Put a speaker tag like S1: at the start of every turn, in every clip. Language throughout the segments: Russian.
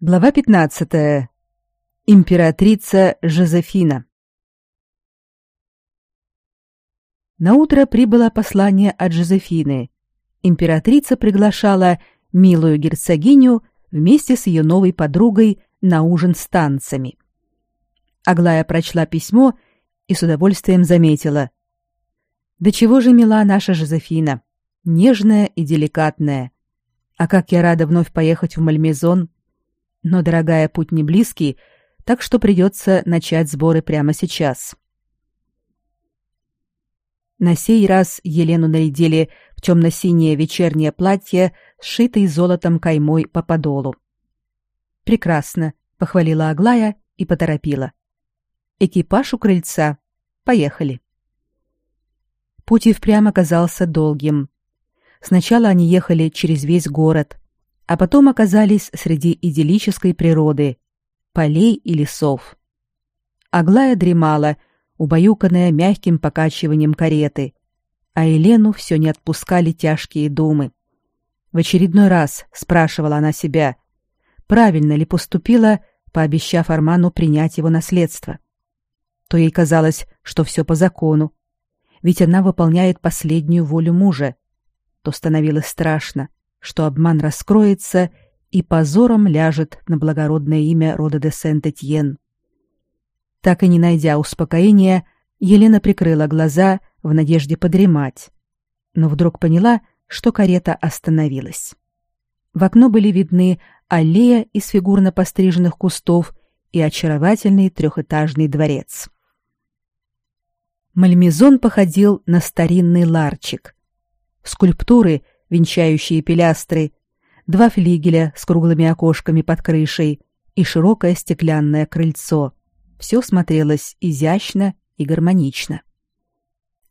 S1: Глава 15. Императрица Жозефина. На утро прибыло послание от Жозефины. Императрица приглашала милую герцогиню вместе с ее новой подругой на ужин с танцами. Аглая прочла письмо и с удовольствием заметила: "Да чего же мила наша Жозефина, нежная и деликатная. А как я рада вновь поехать в Мальмезон!" Но, дорогая, путь не близкий, так что придется начать сборы прямо сейчас. На сей раз Елену нарядили в темно-синее вечернее платье, сшитое золотом каймой по подолу. «Прекрасно», — похвалила Аглая и поторопила. «Экипаж у крыльца. Поехали». Путь и впрямь оказался долгим. Сначала они ехали через весь город, а потом оказались среди идиллической природы, полей и лесов. Аглая дремала, убаюканная мягким покачиванием кареты, а Елену все не отпускали тяжкие думы. В очередной раз спрашивала она себя, правильно ли поступила, пообещав Арману принять его наследство. То ей казалось, что все по закону, ведь она выполняет последнюю волю мужа, то становилось страшно, что обман раскроется и позором ляжет на благородное имя рода де Сент-Этьен. Так и не найдя успокоения, Елена прикрыла глаза в надежде подремать, но вдруг поняла, что карета остановилась. В окно были видны аллея из фигурно постриженных кустов и очаровательный трехэтажный дворец. Мальмезон походил на старинный ларчик. Скульптуры — венчающие пилястры, два флигеля с круглыми окошками под крышей и широкое стеклянное крыльцо. Все смотрелось изящно и гармонично.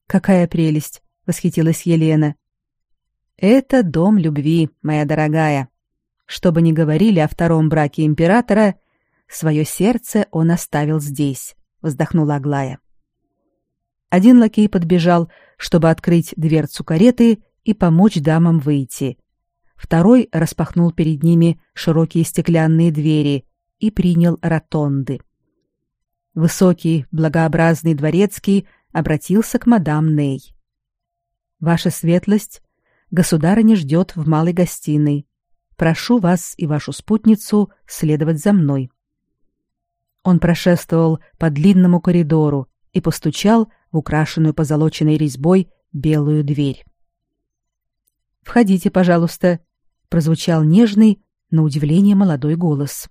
S1: Какая прелесть, восхитилась Елена. Это дом любви, моя дорогая. Что бы ни говорили о втором браке императора, свое сердце он оставил здесь, вздохнула Аглая. Один лакей подбежал, чтобы открыть дверцу кареты и помочь дамам выйти. Второй распахнул перед ними широкие стеклянные двери и принял ротонды. Высокий, благообразный дворецкий обратился к мадам Ней. Ваша светлость, государыня ждет в малой гостиной. Прошу вас и вашу спутницу следовать за мной. Он прошествовал по длинному коридору и постучал в украшенную позолоченной резьбой белую дверь. Входите, пожалуйста, прозвучал нежный, на удивление молодой голос.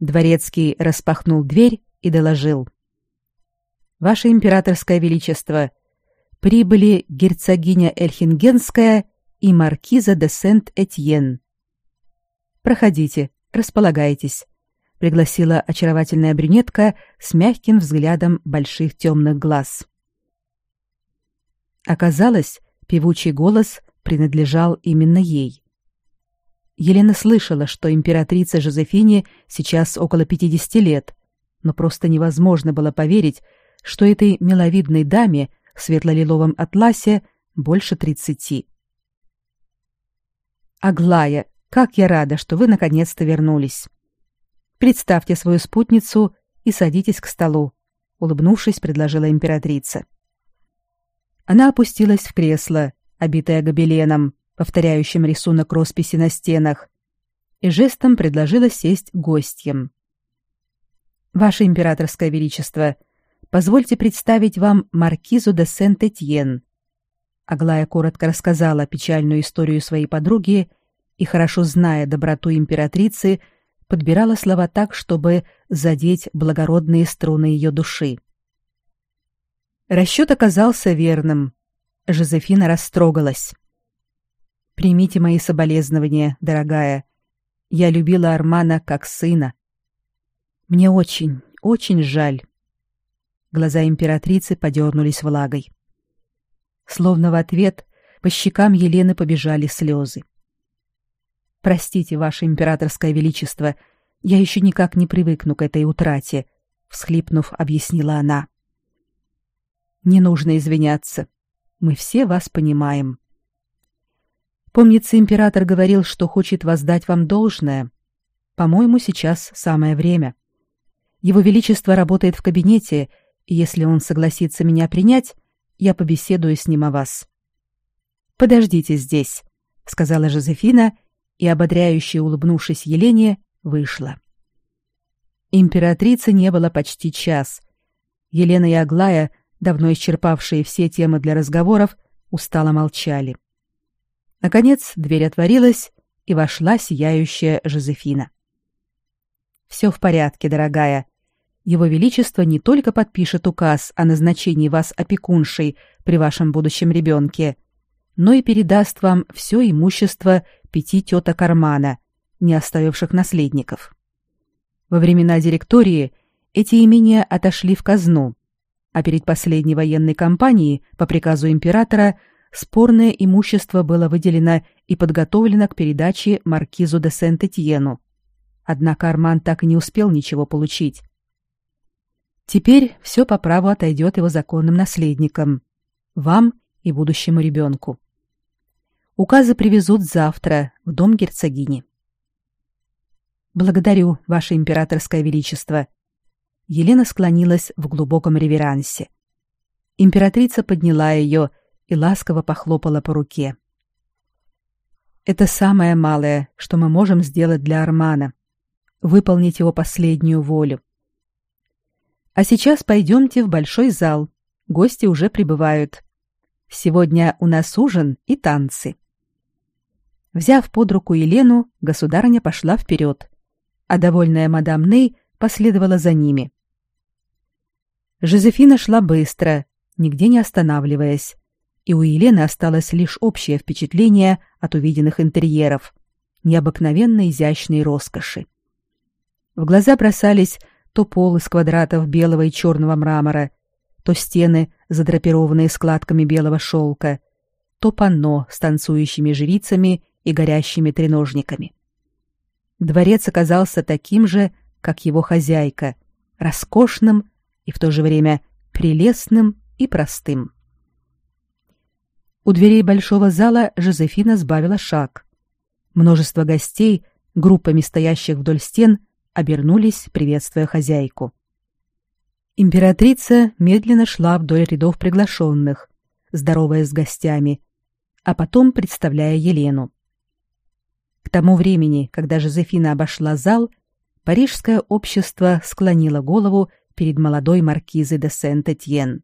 S1: Дворецкий распахнул дверь и доложил: Ваше императорское величество, прибыли герцогиня Эльхингенская и маркиза де Сент-Этьен. Проходите, располагайтесь, пригласила очаровательная брюнетка с мягким взглядом больших темных глаз. Оказалось, певучий голос принадлежал именно ей. Елена слышала, что императрице Жозефине сейчас около 50 лет, но просто невозможно было поверить, что этой миловидной даме в светло-лиловом атласе больше тридцати. Аглая, как я рада, что вы наконец-то вернулись. Представьте свою спутницу и садитесь к столу, улыбнувшись, предложила императрица. Она опустилась в кресло обитая гобеленом, повторяющим рисунок росписи на стенах, и жестом предложила сесть гостям. Ваше императорское величество, позвольте представить вам маркизу де Сент-Этьен. Аглая коротко рассказала печальную историю своей подруги и, хорошо зная доброту императрицы, подбирала слова так, чтобы задеть благородные струны ее души. Расчет оказался верным. Жозефина растрогалась. Примите мои соболезнования, дорогая. Я любила Армана как сына. Мне очень, очень жаль. Глаза императрицы подернулись влагой. Словно в ответ по щекам Елены побежали слезы. Простите, ваше императорское величество, я еще никак не привыкну к этой утрате, всхлипнув, объяснила она. Не нужно извиняться. Мы все вас понимаем. Помнится, император говорил, что хочет воздать вам должное. По-моему, сейчас самое время. Его величество работает в кабинете, и если он согласится меня принять, я побеседую с ним о вас. Подождите здесь, сказала Жозефина и ободряюще улыбнувшись Елене, вышла. Императрицы не было почти час. Елена и Аглая, давно исчерпавшие все темы для разговоров, устало молчали. Наконец дверь отворилась, и вошла сияющая Жозефина. «Все в порядке, дорогая. Его Величество не только подпишет указ о назначении вас опекуншей при вашем будущем ребенке, но и передаст вам все имущество пяти теток Армана, не оставивших наследников. Во времена директории эти имения отошли в казну, а перед последней военной кампанией по приказу императора спорное имущество было выделено и подготовлено к передаче маркизу де Сент-Этьену. Однако Арман так и не успел ничего получить. Теперь все по праву отойдет его законным наследникам, вам и будущему ребенку. Указы привезут завтра в дом герцогини. Благодарю, ваше императорское величество. Елена склонилась в глубоком реверансе. Императрица подняла ее и ласково похлопала по руке. Это самое малое, что мы можем сделать для Армана выполнить его последнюю волю. А сейчас пойдемте в большой зал. Гости уже прибывают. Сегодня у нас ужин и танцы. Взяв под руку Елену, государыня пошла вперед, а довольная мадам Ней последовала за ними. Жозефина шла быстро, нигде не останавливаясь, и у Елены осталось лишь общее впечатление от увиденных интерьеров, необыкновенно изящной роскоши. В глаза бросались то пол из квадратов белого и черного мрамора, то стены, задрапированные складками белого шелка, то панно с танцующими жрицами и горящими треножниками. Дворец оказался таким же, как его хозяйка, роскошным и в то же время прелестным и простым. У дверей большого зала Жозефина сбавила шаг. Множество гостей, группами стоящих вдоль стен, обернулись, приветствуя хозяйку. Императрица медленно шла вдоль рядов приглашенных, здороваясь с гостями, а потом представляя Елену. К тому времени, когда Жозефина обошла зал, парижское общество склонило голову перед молодой маркизой де Сент-Этьен.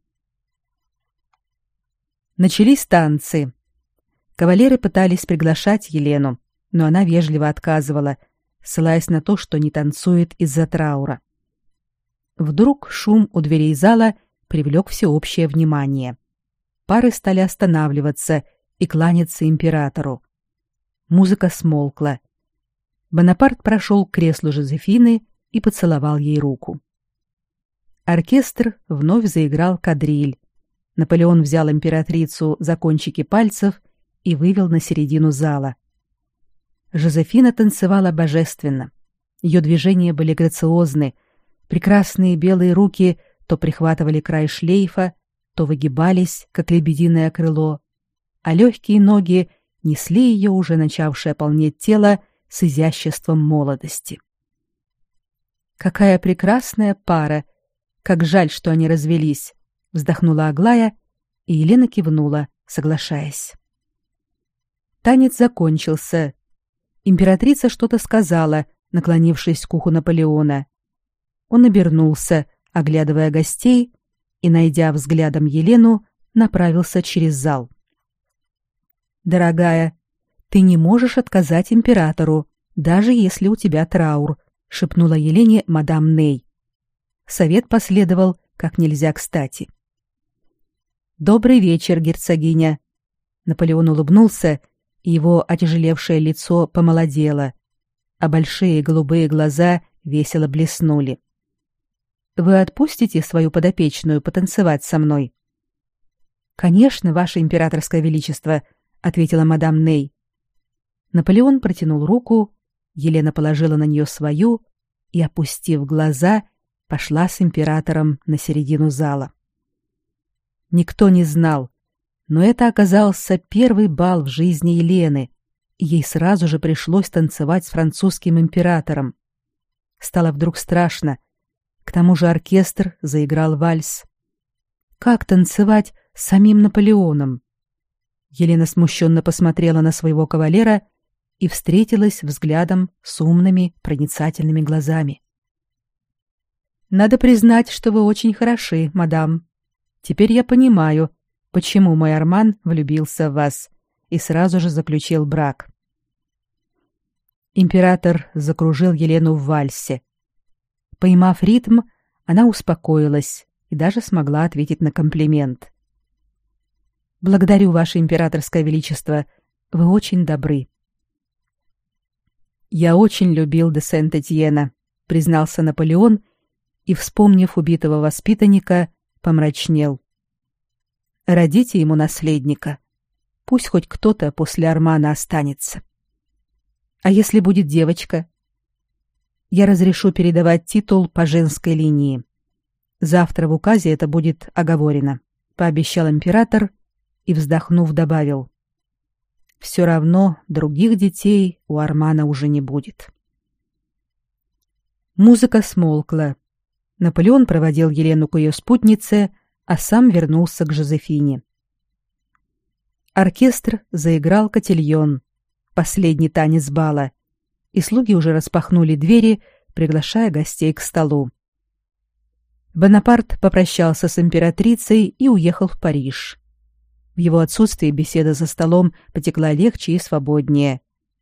S1: Начались танцы. Кавалеры пытались приглашать Елену, но она вежливо отказывала, ссылаясь на то, что не танцует из-за траура. Вдруг шум у дверей зала привлек всеобщее внимание. Пары стали останавливаться и кланяться императору. Музыка смолкла. Бонапарт прошел к креслу Жозефины и поцеловал ей руку. Оркестр вновь заиграл кадриль. Наполеон взял императрицу за кончики пальцев и вывел на середину зала. Жозефина танцевала божественно. Ее движения были грациозны. Прекрасные белые руки то прихватывали край шлейфа, то выгибались, как лебединое крыло, а легкие ноги несли ее уже начавшее полнеть тело с изяществом молодости. Какая прекрасная пара! Как жаль, что они развелись, вздохнула Аглая, и Елена кивнула, соглашаясь. Танец закончился, Императрица что-то сказала, наклонившись к уху Наполеона. Он обернулся, оглядывая гостей, и, найдя взглядом Елену, направился через зал. «Дорогая, ты не можешь отказать императору, даже если у тебя траур», — шепнула Елене мадам Ней. Совет последовал как нельзя кстати. «Добрый вечер, герцогиня!» Наполеон улыбнулся и его отяжелевшее лицо помолодело, а большие голубые глаза весело блеснули. Вы отпустите свою подопечную потанцевать со мной? Конечно, ваше императорское величество, ответила мадам Ней. Наполеон протянул руку, Елена положила на нее свою и, опустив глаза, пошла с императором на середину зала. Никто не знал, но это оказался первый бал в жизни Елены, и ей сразу же пришлось танцевать с французским императором, стало вдруг страшно. К тому же оркестр заиграл вальс. Как танцевать с самим Наполеоном? Елена смущенно посмотрела на своего кавалера и встретилась взглядом с умными, проницательными глазами. Надо признать, что вы очень хороши, мадам. Теперь я понимаю, почему мой Арман влюбился в вас и сразу же заключил брак. Император закружил Елену в вальсе. Поймав ритм, она успокоилась и даже смогла ответить на комплимент. Благодарю ваше императорское величество, вы очень добры. Я очень любил де Сент-Этьена, признался Наполеон и, вспомнив убитого воспитанника, помрачнел. Родите ему наследника. Пусть хоть кто-то после Армана останется. А если будет девочка? Я разрешу передавать титул по женской линии. Завтра в указе это будет оговорено, пообещал император и, вздохнув, добавил: Все равно других детей у Армана уже не будет. Музыка смолкла. Наполеон проводил Елену к ее спутнице, а сам вернулся к Жозефине. Оркестр заиграл котельон, последний танец бала, и слуги уже распахнули двери, приглашая гостей к столу. Бонапарт попрощался с императрицей и уехал в Париж. В его отсутствии беседа за столом потекла легче и свободнее.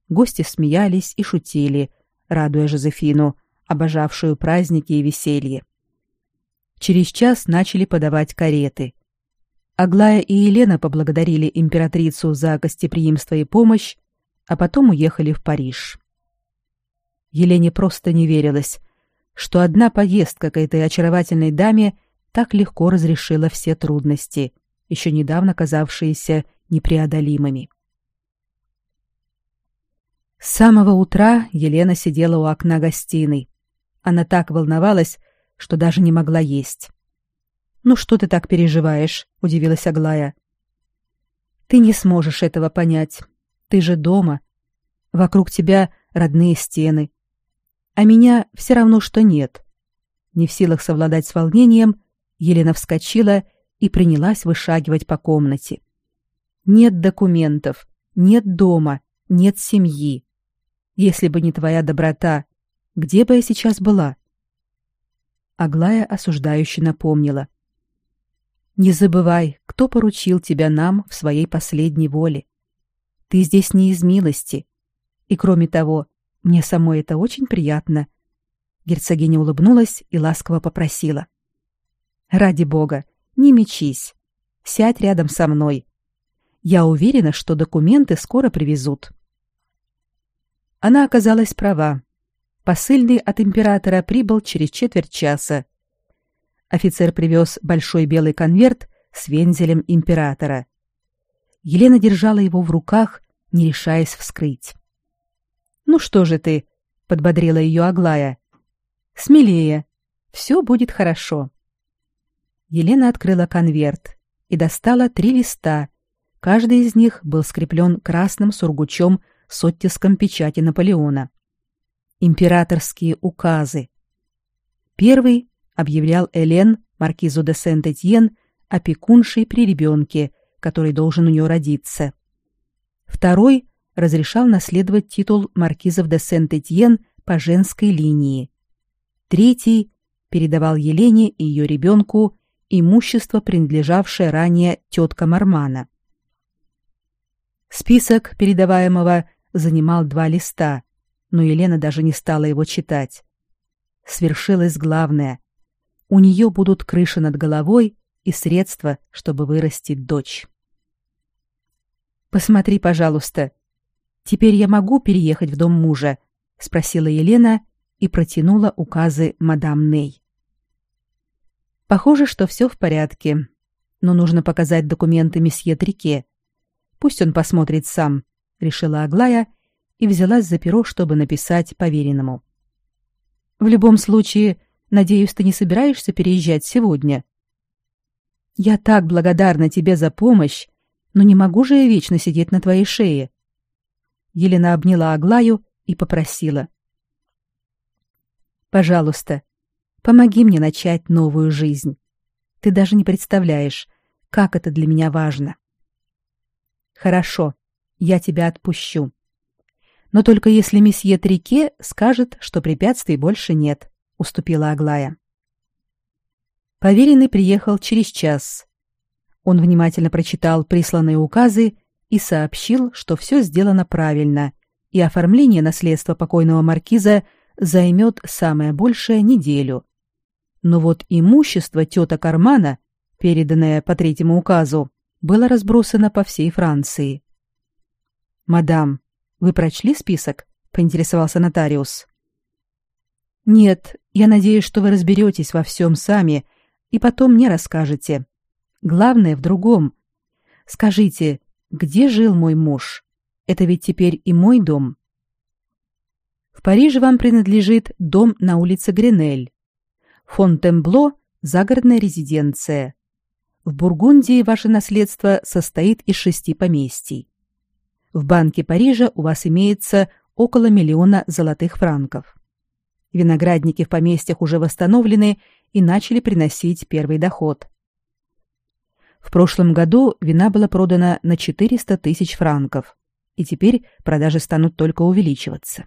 S1: Гости смеялись и шутили, радуя Жозефину, обожавшую праздники и веселье. Через час начали подавать кареты. Аглая и Елена поблагодарили императрицу за гостеприимство и помощь, а потом уехали в Париж. Елене просто не верилось, что одна поездка к этой очаровательной даме так легко разрешила все трудности, еще недавно казавшиеся непреодолимыми. С самого утра Елена сидела у окна гостиной. Она так волновалась, что даже не могла есть. «Ну что ты так переживаешь?» — удивилась Аглая. «Ты не сможешь этого понять. Ты же дома. Вокруг тебя родные стены. А меня все равно, что нет». Не в силах совладать с волнением, Елена вскочила и принялась вышагивать по комнате. «Нет документов, нет дома, нет семьи. Если бы не твоя доброта, где бы я сейчас была?» Аглая осуждающе напомнила. «Не забывай, кто поручил тебя нам в своей последней воле. Ты здесь не из милости. И кроме того, мне самой это очень приятно». Герцогиня улыбнулась и ласково попросила. «Ради бога, не мечись. Сядь рядом со мной. Я уверена, что документы скоро привезут». Она оказалась права. Посыльный от императора прибыл через четверть часа. Офицер привез большой белый конверт с вензелем императора. Елена держала его в руках, не решаясь вскрыть. «Ну что же ты?» — подбодрила ее Аглая. «Смелее. Все будет хорошо». Елена открыла конверт и достала три листа. Каждый из них был скреплен красным сургучом с оттиском печати Наполеона императорские указы. Первый объявлял Элен, маркизу де Сент-Этьен, опекуншей при ребенке, который должен у нее родиться. Второй разрешал наследовать титул маркизов де Сент-Этьен по женской линии. Третий передавал Елене и ее ребенку имущество, принадлежавшее ранее теткам Армана. Список передаваемого занимал два листа, но Елена даже не стала его читать. Свершилось главное. У нее будут крыша над головой и средства, чтобы вырастить дочь. Посмотри, пожалуйста. Теперь я могу переехать в дом мужа, спросила Елена и протянула указы мадам Ней. Похоже, что все в порядке, но нужно показать документы месье Трике. Пусть он посмотрит сам, решила Аглая и взялась за перо, чтобы написать поверенному. В любом случае, надеюсь, ты не собираешься переезжать сегодня. Я так благодарна тебе за помощь, но не могу же я вечно сидеть на твоей шее. Елена обняла Аглаю и попросила: Пожалуйста, помоги мне начать новую жизнь. Ты даже не представляешь, как это для меня важно. Хорошо, я тебя отпущу. Но только если месье Трике скажет, что препятствий больше нет, уступила Аглая. Поверенный приехал через час. Он внимательно прочитал присланные указы и сообщил, что все сделано правильно, и оформление наследства покойного маркиза займет самое большее неделю. Но вот имущество тета Кармана, переданное по третьему указу, было разбросано по всей Франции. «Мадам, вы прочли список?» — поинтересовался нотариус. «Нет, я надеюсь, что вы разберетесь во всем сами и потом мне расскажете. Главное в другом. Скажите, где жил мой муж? Это ведь теперь и мой дом». В Париже вам принадлежит дом на улице Гренель. Фонтенбло – загородная резиденция. В Бургундии ваше наследство состоит из шести поместий. В Банке Парижа у вас имеется около миллиона золотых франков. Виноградники в поместьях уже восстановлены и начали приносить первый доход. В прошлом году вина была продана на 400 тысяч франков, и теперь продажи станут только увеличиваться.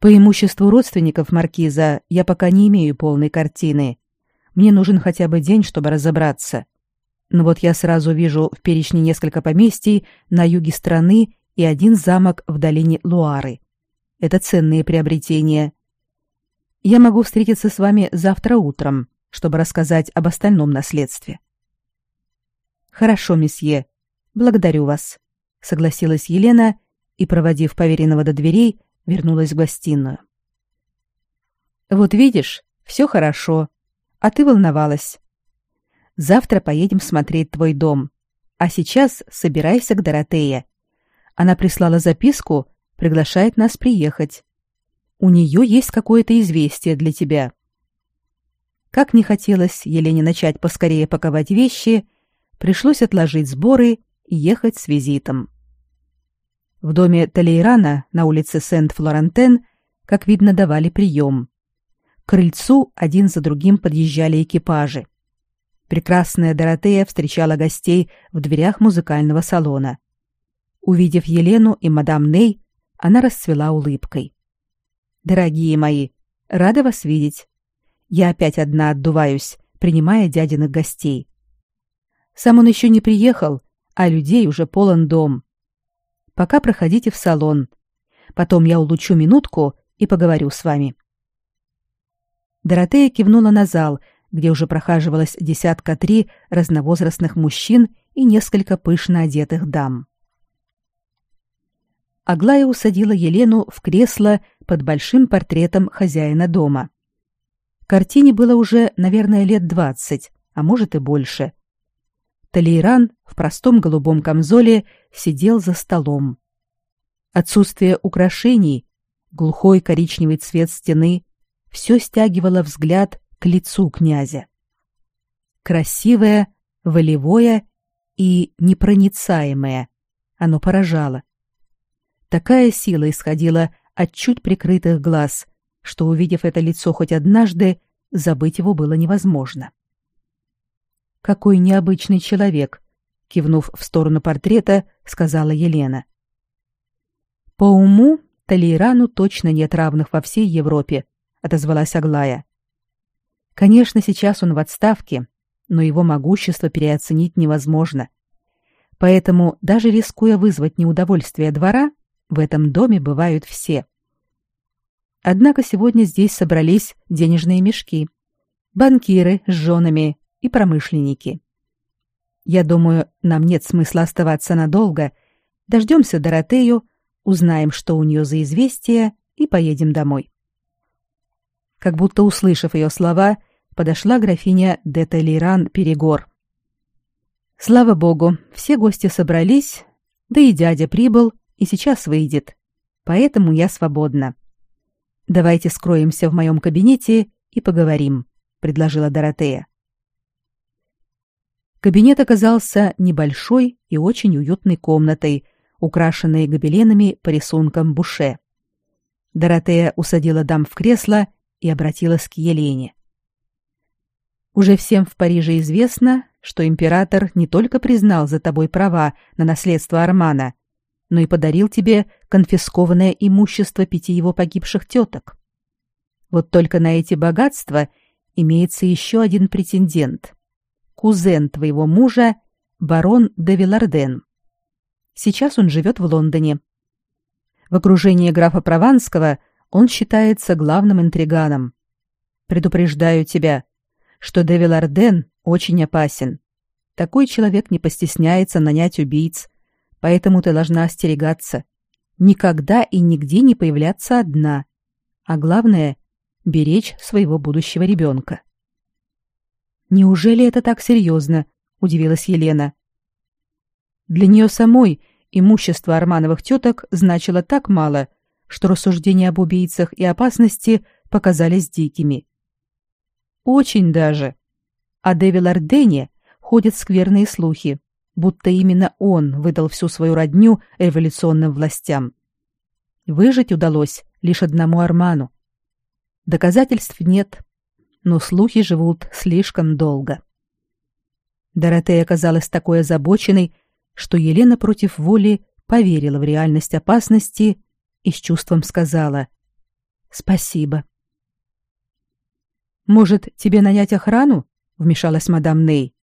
S1: По имуществу родственников маркиза я пока не имею полной картины. Мне нужен хотя бы день, чтобы разобраться. Но вот я сразу вижу в перечне несколько поместий на юге страны и один замок в долине Луары. Это ценные приобретения. Я могу встретиться с вами завтра утром, чтобы рассказать об остальном наследстве. Хорошо, месье. Благодарю вас, согласилась Елена и, проводив поверенного до дверей, вернулась в гостиную. Вот видишь, все хорошо, а ты волновалась. Завтра поедем смотреть твой дом. А сейчас собирайся к Доротее. Она прислала записку, приглашает нас приехать. У нее есть какое-то известие для тебя. Как не хотелось Елене начать поскорее паковать вещи, пришлось отложить сборы и ехать с визитом. В доме Талейрана на улице Сент-Флорентен, как видно, давали прием. К крыльцу один за другим подъезжали экипажи. Прекрасная Доротея встречала гостей в дверях музыкального салона. Увидев Елену и мадам Ней, она расцвела улыбкой. «Дорогие мои, рада вас видеть. Я опять одна отдуваюсь, принимая дядиных гостей. Сам он еще не приехал, а людей уже полон дом. Пока проходите в салон. Потом я улучшу минутку и поговорю с вами. Доротея кивнула на зал, где уже прохаживалась десятка три разновозрастных мужчин и несколько пышно одетых дам. Аглая усадила Елену в кресло под большим портретом хозяина дома. Картине было уже, наверное, лет двадцать, а может и больше. Талейран в простом голубом камзоле сидел за столом. Отсутствие украшений, глухой коричневый цвет стены все стягивало взгляд к лицу князя. Красивое, волевое и непроницаемое, оно поражало. Такая сила исходила от чуть прикрытых глаз, что, увидев это лицо хоть однажды, забыть его было невозможно. Какой необычный человек, кивнув в сторону портрета, сказала Елена. По уму Талейрану точно нет равных во всей Европе, отозвалась Аглая. Конечно, сейчас он в отставке, но его могущество переоценить невозможно. Поэтому, даже рискуя вызвать неудовольствие двора, в этом доме бывают все. Однако сегодня здесь собрались денежные мешки. Банкиры с женами, и промышленники. Я думаю, нам нет смысла оставаться надолго. Дождемся Доротею, узнаем, что у нее за известие, и поедем домой. Как будто услышав ее слова, подошла графиня де Толейран Перегор. Слава богу, все гости собрались, да и дядя прибыл и сейчас выйдет. Поэтому я свободна. Давайте скроемся в моем кабинете и поговорим, предложила Доротея. Кабинет оказался небольшой и очень уютной комнатой, украшенной гобеленами по рисункам Буше. Доротея усадила дам в кресло и обратилась к Елене. Уже всем в Париже известно, что император не только признал за тобой права на наследство Армана, но и подарил тебе конфискованное имущество пяти его погибших теток. Вот только на эти богатства имеется еще один претендент. Кузен твоего мужа, барон де Виларден. Сейчас он живет в Лондоне. В окружении графа Прованского он считается главным интриганом. Предупреждаю тебя, что де Виларден очень опасен. Такой человек не постесняется нанять убийц, поэтому ты должна остерегаться. Никогда и нигде не появляться одна. А главное — беречь своего будущего ребенка. «Неужели это так серьезно?» — удивилась Елена. Для нее самой имущество Армановых теток значило так мало, что рассуждения об убийцах и опасности показались дикими. Очень даже. О Девил Ардене ходят скверные слухи, будто именно он выдал всю свою родню революционным властям. Выжить удалось лишь одному Арману. Доказательств нет, но слухи живут слишком долго. Доротея оказалась такой озабоченной, что Елена против воли поверила в реальность опасности и с чувством сказала «Спасибо». «Может, тебе нанять охрану?» — вмешалась мадам Ней.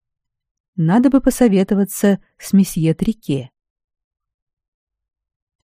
S1: «Надо бы посоветоваться с месье Трике».